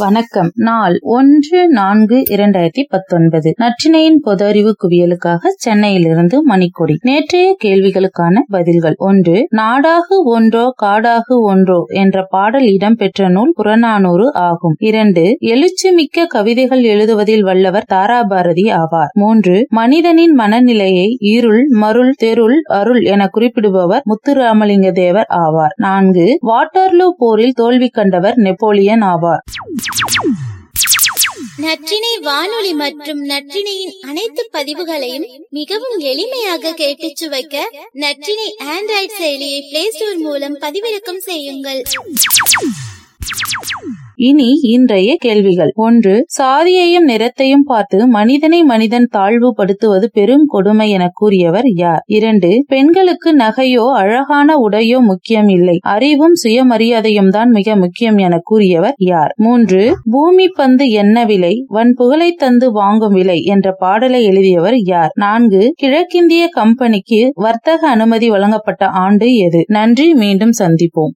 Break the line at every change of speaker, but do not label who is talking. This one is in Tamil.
வணக்கம். நாள் ஒன்று நான்கு இரண்டாயிரத்தி பத்தொன்பது. நற்றினையின் பொது அறிவு குவியலுக்காக சென்னையிலிருந்து மணிக்கொடி. நேற்றைய கேள்விகளுக்கான பதில்கள். ஒன்று நாடாகு ஒன்றோ காடாகு ஒன்றோ என்ற பாடல் இடம்பெற்ற நூல் புறநானூறு ஆகும். இரண்டு எழுச்சி மிக்க கவிதைகள் எழுதுவதில் வல்லவர் தாராபாரதி ஆவார். மூன்று மனிதனின் மனநிலையை இருள் மருள் தெருள் அருள் என குறிப்பிடுபவர் முத்துராமலிங்க தேவர் ஆவார். நான்கு வாட்டர்லூ போரில் தோல்வி கண்டவர் நெப்போலியன் ஆவார்.
நற்றினை வானொலி மற்றும் நற்றினையின் அனைத்து பதிவுகளையும் மிகவும் எளிமையாக கேட்டு சுவைக்க நற்றினை ஆண்ட்ராய்டு செயலியை பிளே ஸ்டோர் மூலம் பதிவிறக்கம் செய்யுங்கள்.
இனி இன்றைய கேள்விகள். ஒன்று சாதியையும் நிறத்தையும் பார்த்து மனிதனை மனிதன் தாழ்வுபடுத்துவது பெரும் கொடுமை என கூறியவர் யார்? இரண்டு பெண்களுக்கு நகையோ அழகான உடையோ முக்கியம் இல்லை. அறிவும் சுயமரியாதையும் தான் மிக முக்கியம் என கூறியவர் யார்? மூன்று பூமி பந்து என்ன விலை? வன் புகழை தந்து வாங்கும் விலை என்ற பாடலை எழுதியவர் யார்? நான்கு கிழக்கிந்திய கம்பெனிக்கு வர்த்தக அனுமதி வழங்கப்பட்ட ஆண்டு எது? நன்றி மீண்டும் சந்திப்போம்.